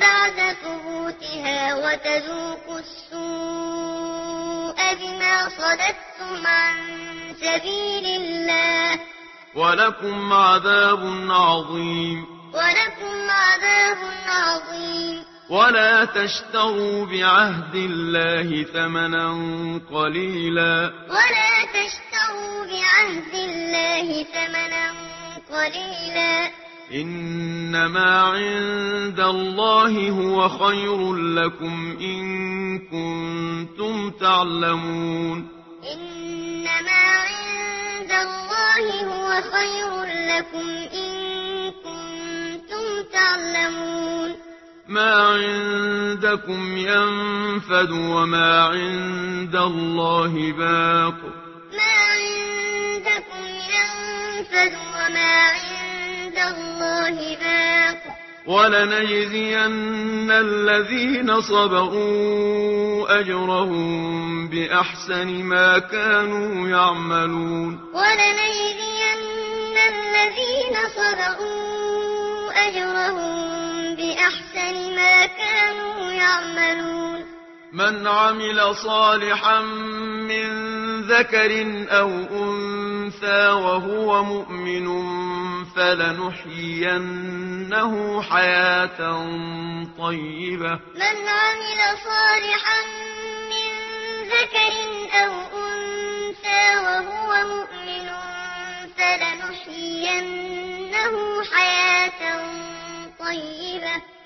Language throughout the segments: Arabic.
بعد ثبوتها وتذوقوا السوء بما صددتم عن سبيل الله. ولكم عذاب عظيم. ولكم عذاب عظيم. ولا تشتروا بعهد الله ثمنا قليلا. ولا تشتروا بعهد الله ثمنا قليلا. انما عند الله هو خير لكم ان كنتم تعلمون انما عند الله هو خير لكم ان كنتم تعلمون ما عندكم ينفد وما عند الله باق ما عندكم ينفد وما عند ولنجزين الذين صبروا أجرهم بأحسن ما كانوا يعملون. ولنجزين الذين صبروا أجرهم بأحسن ما كانوا يعملون. من عمل صالحا من ذكر أو أنثى أنثى وهو مؤمن فلنحيينه حياة طيبة من عمل صالحا من ذكر أو أنثى وهو مؤمن فلنحيينه حياة طيبة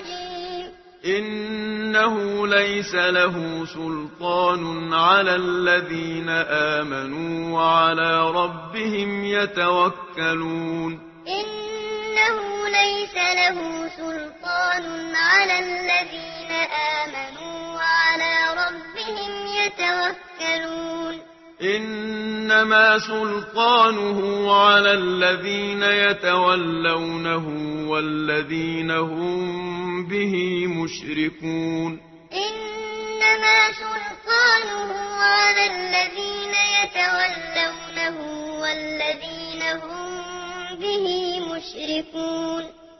الرجيم إنه ليس له سلطان على الذين آمنوا وعلى ربهم يتوكلون. إنه ليس له سلطان على الذين آمنوا وعلى ربهم يتوكلون. إنما سلطانه على الذين يتولونه والذين هم به مشركون. إنما سلطانه على الذين يتولونه والذين هم به مشركون.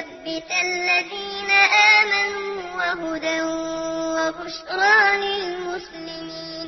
يثبت الذين آمنوا وهدى وبشرى للمسلمين